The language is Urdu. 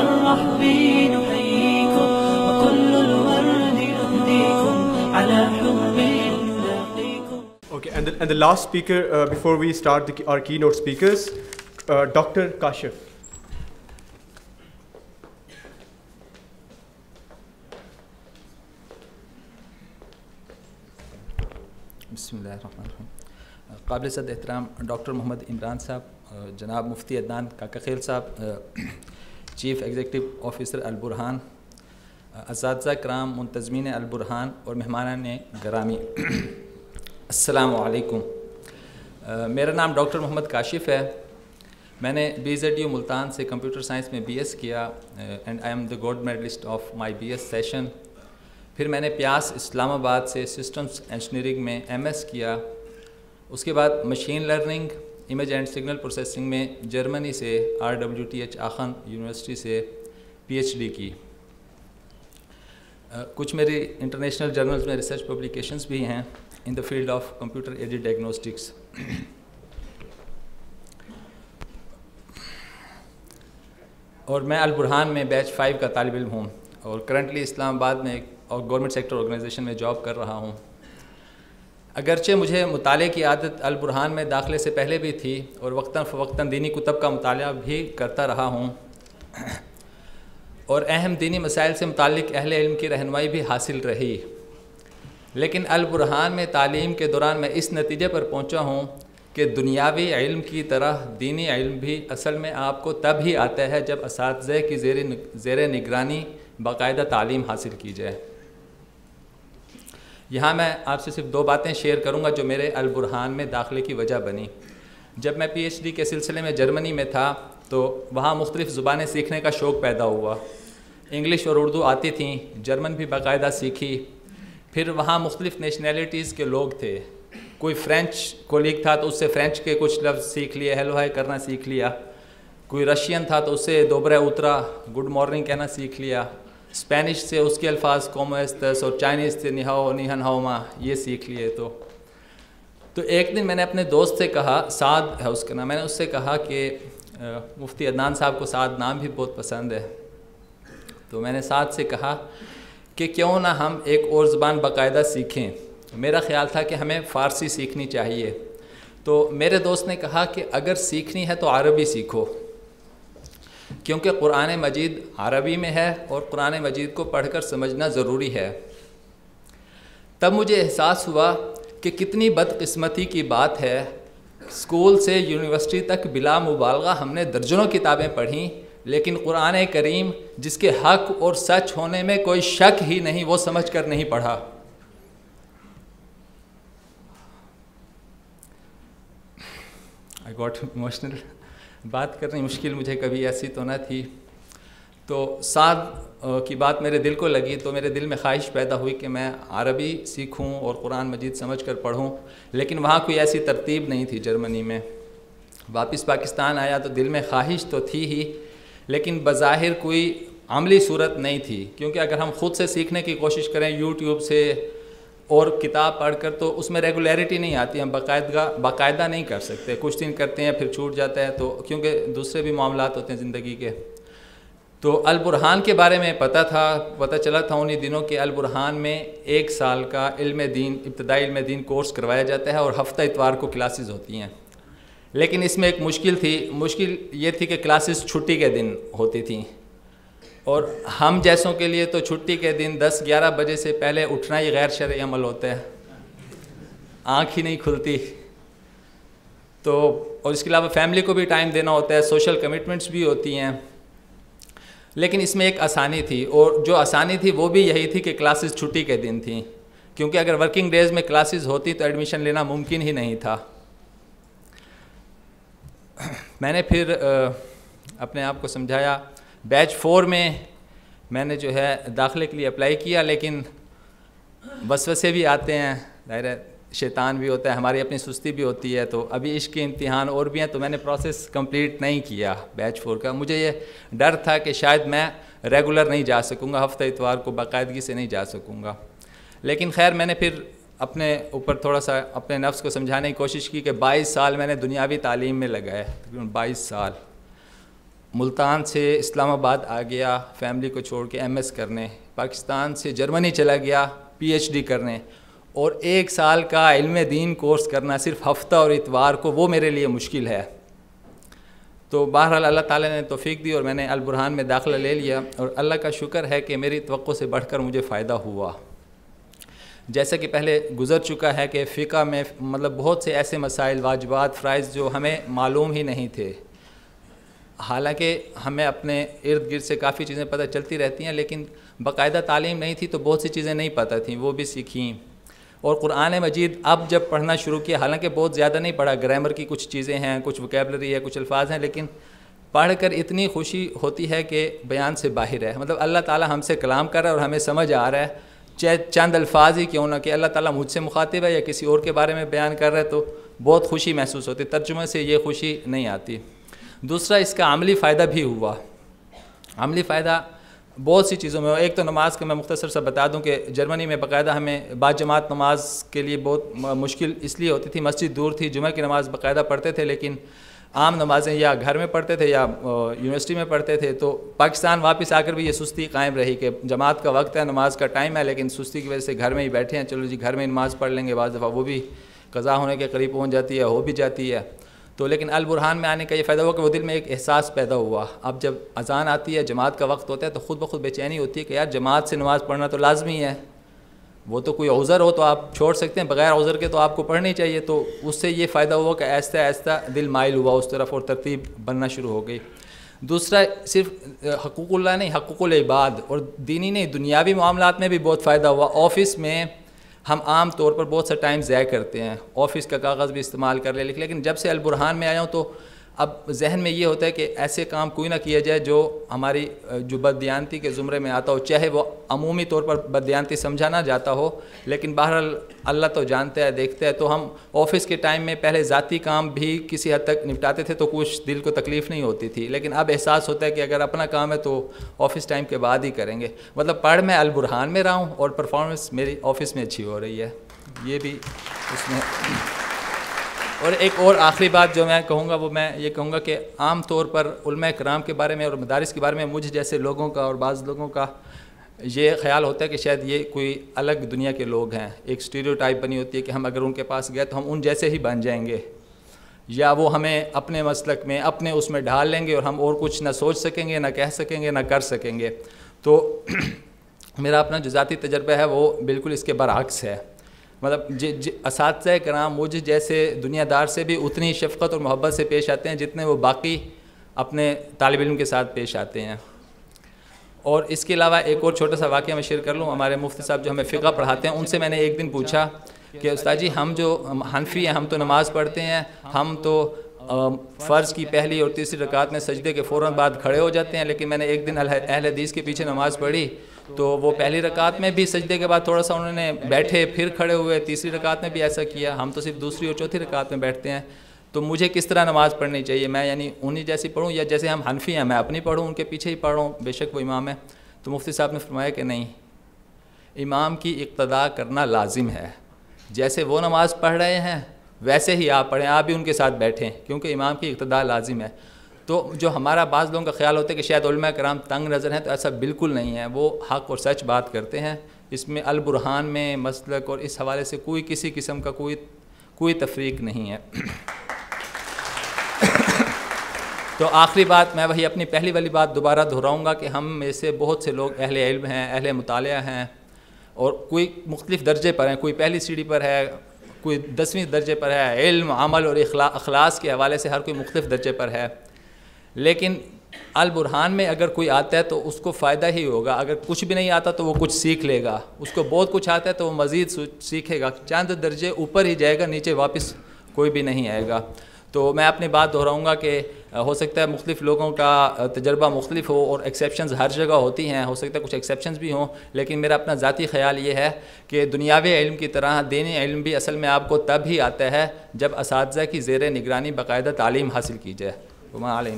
الرحب نحييكم وكل الورد نهديكم على حب Okay, and the, and the last speaker uh, before we start the, our keynote speakers, uh, Dr. Kashif. بسم اللہ الرحمن الرحیم قابل صد احترام ڈاکٹر محمد عمران صاحب جناب مفتی عدنان کاکخیل صاحب چیف ایگزیکٹو آفیسر البرہان اساتذہ کرام، منتظمین البرہان اور مہمانان گرامی۔ السلام علیکم۔ میرا نام ڈاکٹر محمد کاشف ہے۔ میں نے بی زیڈ یو ملتان سے کمپیوٹر سائنس میں بی ایس کیا and I am the gold medalist of my B S session. پھر میں نے پیاس اسلام آباد سے سسٹمز انجینئرنگ میں ایم ایس کیا۔ اس کے بعد machine learning image and signal processing میں جرمنی سے R W T H Aachen University سے پی ایچ ڈی کی۔ کچھ میری انٹرنیشنل جرنلز میں ریسرچ پبلیکیشنز بھی ہیں in the field of computer aided diagnostics اور میں البرہان میں بیچ فائیو کا طالب علم ہوں اور کرنٹلی اسلام آباد میں ایک اور گورنمنٹ سیکٹر آرگنائزیشن میں جاب کر رہا ہوں۔ اگرچہ مجھے مطالعے کی عادت البرہان میں داخلے سے پہلے بھی تھی اور وقتاً فوقتاً دینی کتب کا مطالعہ بھی کرتا رہا ہوں اور اہم دینی مسائل سے متعلق اہل علم کی رہنمائی بھی حاصل رہی۔ لیکن البرہان میں تعلیم کے دوران میں اس نتیجے پر پہنچا ہوں کہ دنیاوی علم کی طرح دینی علم بھی اصل میں آپ کو تب ہی آتا ہے جب اساتذہ کی زیر زیر نگرانی باقاعدہ تعلیم حاصل کی جائے۔ یہاں میں آپ سے صرف دو باتیں شیئر کروں گا جو میرے البرہان میں داخلے کی وجہ بنی۔ جب میں پی ایچ ڈی کے سلسلے میں جرمنی میں تھا، تو وہاں مختلف زبانیں سیکھنے کا شوق پیدا ہوا۔ انگلش اور اردو آتی تھیں، جرمن بھی باقاعدہ سیکھی۔ پھر وہاں مختلف نیشنلٹیز کے لوگ تھے۔ کوئی فرینچ کولیگ تھا تو اس سے فرینچ کے کچھ لفظ سیکھ لیے، ہیلو ہائی کرنا سیکھ لیا۔ کوئی رشین تھا تو اس سے دوبرہ اترا، گڈ مارننگ کہنا سیکھ لیا۔ اسپینش سے اس کے الفاظ کوموستس اور چائنیز سے نہاؤ نیہن ہاؤما یہ سیکھ لیے تو۔ تو ایک دن میں نے اپنے دوست سے کہا، سعد ہے اس کا نام، میں نے اس سے کہا کہ مفتی عدنان صاحب کو سعد نام بھی بہت پسند ہے۔ تو میں نے سعد سے کہا کہ کیوں نہ ہم ایک اور زبان باقاعدہ سیکھیں۔ میرا خیال تھا کہ ہمیں فارسی سیکھنی چاہیے۔ تو میرے دوست نے کہا کہ اگر سیکھنی ہے تو عربی سیکھو۔ کیونکہ قرآن مجید عربی میں ہے اور قرآن مجید کو پڑھ کر سمجھنا ضروری ہے۔ تب مجھے احساس ہوا کہ کتنی بدقسمتی کی بات ہے۔ اسکول سے یونیورسٹی تک بلا مبالغہ ہم نے درجنوں کتابیں پڑھیں، لیکن قرآن کریم جس کے حق اور سچ ہونے میں کوئی شک ہی نہیں، وہ سمجھ کر نہیں پڑھا۔ آئی گاٹ ایموشنل بات کرنی مشکل مجھے کبھی ایسی تو نہ تھی۔ تو سعد کی بات میرے دل کو لگی تو میرے دل میں خواہش پیدا ہوئی کہ میں عربی سیکھوں اور قرآن مجید سمجھ کر پڑھوں، لیکن وہاں کوئی ایسی ترتیب نہیں تھی جرمنی میں۔ واپس پاکستان آیا تو دل میں خواہش تو تھی ہی، لیکن بظاہر کوئی عملی صورت نہیں تھی۔ کیونکہ اگر ہم خود سے سیکھنے کی کوشش کریں، یوٹیوب سے اور کتاب پڑھ کر تو اس میں ریگولیرٹی نہیں آتی، ہم باقاعدہ باقاعدہ نہیں کر سکتے۔ کچھ دن کرتے ہیں، پھر چھوٹ جاتا ہے تو، کیونکہ دوسرے بھی معاملات ہوتے ہیں زندگی کے۔ تو البرحان کے بارے میں پتہ تھا پتہ چلا تھا انہی دنوں کہ البرحان میں ایک سال کا علم دین، ابتدائی علم دین کورس کروایا جاتا ہے اور ہفتہ اتوار کو کلاسز ہوتی ہیں۔ لیکن اس میں ایک مشکل تھی، مشکل یہ تھی کہ کلاسز چھٹی کے دن ہوتی تھیں۔ اور ہم جیسوں کے لیے تو چھٹی کے دن دس گیارہ بجے سے پہلے اٹھنا ہی غیر شرعی عمل ہوتا ہے۔ آنکھ ہی نہیں کھلتی۔ تو اور اس کے علاوہ فیملی کو بھی ٹائم دینا ہوتا ہے سوشل کمٹمنٹس بھی ہوتی ہیں۔ لیکن اس میں ایک آسانی تھی اور جو آسانی تھی وہ بھی یہی تھی کہ کلاسز چھٹی کے دن تھیں۔ کیونکہ اگر ورکنگ ڈیز میں کلاسز ہوتی تو ایڈمیشن لینا ممکن ہی نہیں تھا۔ میں نے پھر اپنے آپ کو سمجھایا۔ بیچ فور میں میں نے جو ہے داخلے کے لیے اپلائی کیا، لیکن وسوسے بھی آتے ہیں۔ ظاہر شیطان بھی ہوتا ہے، ہماری اپنی سستی بھی ہوتی ہے۔ تو ابھی عشق کے امتحان اور بھی ہیں، تو میں نے پروسیس کمپلیٹ نہیں کیا بیچ فور کا۔ مجھے یہ ڈر تھا کہ شاید میں ریگولر نہیں جا سکوں گا، ہفتہ اتوار کو باقاعدگی سے نہیں جا سکوں گا۔ لیکن خیر، میں نے پھر اپنے اوپر تھوڑا سا اپنے نفس کو سمجھانے کی کوشش کی کہ بائیس سال میں نے دنیاوی تعلیم میں لگائے تقریباً بائیس سال۔ ملتان سے اسلام آباد آ گیا، فیملی کو چھوڑ کے ایم ایس کرنے، پاکستان سے جرمنی چلا گیا پی ایچ ڈی کرنے، اور ایک سال کا علم دین کورس کرنا صرف ہفتہ اور اتوار کو وہ میرے لیے مشکل ہے۔ تو بہرحال اللہ تعالیٰ نے توفیق دی اور میں نے البرحان میں داخلہ لے لیا اور اللہ کا شکر ہے کہ میری توقع سے بڑھ کر مجھے فائدہ ہوا۔ جیسا کہ پہلے گزر چکا ہے کہ فقہ میں مطلب بہت سے ایسے مسائل، واجبات، فرائض جو ہمیں معلوم ہی نہیں تھے۔ حالانکہ ہمیں اپنے ارد گرد سے کافی چیزیں پتہ چلتی رہتی ہیں، لیکن باقاعدہ تعلیم نہیں تھی تو بہت سی چیزیں نہیں پتہ تھیں، وہ بھی سیکھیں۔ اور قرآن مجید اب جب پڑھنا شروع کیا، حالانکہ بہت زیادہ نہیں پڑھا، گرامر کی کچھ چیزیں ہیں، کچھ وکیبلری ہے، کچھ الفاظ ہیں، لیکن پڑھ کر اتنی خوشی ہوتی ہے کہ بیان سے باہر ہے۔ مطلب اللہ تعالیٰ ہم سے کلام کر رہا ہے اور ہمیں سمجھ آ رہا ہے۔ چاہے چند الفاظ ہی کیوں نہ کہ اللہ تعالیٰ مجھ سے مخاطب ہے یا کسی اور کے بارے میں بیان کر رہا ہے تو بہت خوشی محسوس ہوتی، ترجمے سے یہ خوشی نہیں آتی۔ دوسرا اس کا عملی فائدہ بھی ہوا۔ عملی فائدہ بہت سی چیزوں میں ایک تو نماز کا میں مختصر سا بتا دوں کہ جرمنی میں باقاعدہ ہمیں با جماعت نماز کے لیے بہت مشکل اس لیے ہوتی تھی، مسجد دور تھی، جمعہ کی نماز باقاعدہ پڑھتے تھے، لیکن عام نمازیں یا گھر میں پڑھتے تھے یا یونیورسٹی میں پڑھتے تھے۔ تو پاکستان واپس آ کر بھی یہ سستی قائم رہی کہ جماعت کا وقت ہے، نماز کا ٹائم ہے، لیکن سستی کی وجہ سے گھر میں ہی بیٹھے ہیں۔ چلو جی گھر میں نماز پڑھ لیں گے، بعض دفعہ وہ بھی قضا ہونے کے قریب پہنچ جاتی ہے، ہو بھی جاتی ہے۔ تو لیکن البرحان میں آنے کا یہ فائدہ ہوا کہ وہ دل میں ایک احساس پیدا ہوا۔ اب جب اذان آتی ہے، جماعت کا وقت ہوتا ہے تو خود بخود بے چینی ہوتی ہے کہ یار جماعت سے نماز پڑھنا تو لازمی ہے۔ وہ تو کوئی عذر ہو تو آپ چھوڑ سکتے ہیں، بغیر عذر کے تو آپ کو پڑھنی چاہیے۔ تو اس سے یہ فائدہ ہوا کہ ایستا ایستا دل مائل ہوا اس طرف اور ترتیب بننا شروع ہو گئی۔ دوسرا، صرف حقوق اللہ نہیں، حقوق العباد اور دینی نہیں، دنیاوی معاملات میں بھی بہت فائدہ ہوا۔ آفس میں ہم عام طور پر بہت سا ٹائم ضائع کرتے ہیں۔ آفس کا کاغذ بھی استعمال کر لے لیکن جب سے البرحان میں آیا ہوں تو اب ذہن میں یہ ہوتا ہے کہ ایسے کام کوئی نہ کیا جائے جو ہماری، جو بدیانتی کے زمرے میں آتا ہو، چاہے وہ عمومی طور پر بدیانتی سمجھا نہ جاتا ہو، لیکن بہرحال اللہ تو جانتا ہے، دیکھتا ہے۔ تو ہم آفس کے ٹائم میں پہلے ذاتی کام بھی کسی حد تک نپٹاتے تھے تو کچھ دل کو تکلیف نہیں ہوتی تھی۔ لیکن اب احساس ہوتا ہے کہ اگر اپنا کام ہے تو آفس ٹائم کے بعد ہی کریں گے۔ مطلب پڑھ میں البرحان میں رہا ہوں اور پرفارمنس میری آفس میں اچھی ہو رہی ہے۔ یہ بھی اس میں اور ایک اور آخری بات جو میں کہوں گا، وہ میں یہ کہوں گا کہ عام طور پر علماء کرام کے بارے میں اور مدارس کے بارے میں مجھ جیسے لوگوں کا اور بعض لوگوں کا یہ خیال ہوتا ہے کہ شاید یہ کوئی الگ دنیا کے لوگ ہیں۔ ایک سٹیریو ٹائپ بنی ہوتی ہے کہ ہم اگر ان کے پاس گئے تو ہم ان جیسے ہی بن جائیں گے، یا وہ ہمیں اپنے مسلک میں، اپنے اس میں ڈھال لیں گے اور ہم اور کچھ نہ سوچ سکیں گے، نہ کہہ سکیں گے، نہ کر سکیں گے۔ تو میرا اپنا جو ذاتی تجربہ ہے، وہ بالکل اس کے برعکس ہے۔ مطلب جی-, جی اساتذہ کرام مجھ جیسے دنیا دار سے بھی اتنی شفقت اور محبت سے پیش آتے ہیں جتنے وہ باقی اپنے طالب علم کے ساتھ پیش آتے ہیں۔ اور اس کے علاوہ ایک اور چھوٹا سا واقعہ میں شیئر کر لوں۔ ہمارے مفتی صاحب جو ہمیں فقہ پڑھاتے ہیں، ان سے میں نے ایک دن پوچھا کہ استاد جی ہم جو حنفی ہیں، ہم تو نماز پڑھتے ہیں، ہم تو فرض کی پہلی اور تیسری رکعت میں سجدے کے فوراً بعد کھڑے ہو جاتے ہیں، لیکن میں نے ایک دن اہل حدیث کے پیچھے نماز پڑھی۔ تو وہ پہلی رکعت میں بھی سجدے کے بعد تھوڑا سا انہوں نے بیٹھے، پھر کھڑے ہوئے، تیسری رکعت میں بھی ایسا کیا۔ ہم تو صرف دوسری اور چوتھی رکعت میں بیٹھتے ہیں۔ تو مجھے کس طرح نماز پڑھنی چاہیے؟ میں یعنی انہیں جیسی پڑھوں یا جیسے ہم حنفی ہیں، میں اپنی پڑھوں، ان کے پیچھے ہی پڑھوں؟ بے شک وہ امام ہے تو مفتی صاحب نے فرمایا کہ نہیں، امام کی اقتدا کرنا لازم ہے۔ جیسے وہ نماز پڑھ رہے ہیں، ویسے ہی آپ پڑھیں، آپ بھی ان کے ساتھ بیٹھیں، کیونکہ امام کی اقتدا لازم ہے۔ تو جو ہمارا بعض لوگوں کا خیال ہوتا ہے کہ شاید علماء کرام تنگ نظر ہیں، تو ایسا بالکل نہیں ہے۔ وہ حق اور سچ بات کرتے ہیں۔ اس میں البرحان میں مسلک اور اس حوالے سے کوئی کسی قسم کا کوئی کوئی تفریق نہیں ہے۔ تو آخری بات، میں وہی اپنی پہلی والی بات دوبارہ دہراؤں گا کہ ہم میں سے بہت سے لوگ اہل علم ہیں، اہل مطالعہ ہیں۔ اور کوئی مختلف درجے پر ہیں۔ کوئی پہلی سیڑھی پر ہے، کوئی دسویں درجے پر ہے۔ علم، عمل اور اخلاص کے حوالے سے ہر کوئی مختلف درجے پر ہے۔ لیکن البرحان میں اگر کوئی آتا ہے تو اس کو فائدہ ہی ہوگا۔ اگر کچھ بھی نہیں آتا تو وہ کچھ سیکھ لے گا۔ اس کو بہت کچھ آتا ہے تو وہ مزید سیکھے گا۔ چاند درجے اوپر ہی جائے گا، نیچے واپس کوئی بھی نہیں آئے گا۔ تو میں اپنی بات دہراؤں گا کہ ہو سکتا ہے مختلف لوگوں کا تجربہ مختلف ہو اور ایکسیپشنز ہر جگہ ہوتی ہیں۔ ہو سکتا ہے کچھ ایکسیپشنز بھی ہوں، لیکن میرا اپنا ذاتی خیال یہ ہے کہ دنیاوی علم کی طرح دینی علم بھی اصل میں آپ کو تب ہی آتا ہے جب اساتذہ کی زیر نگرانی باقاعدہ تعلیم حاصل کی جائے۔ وہ علیہ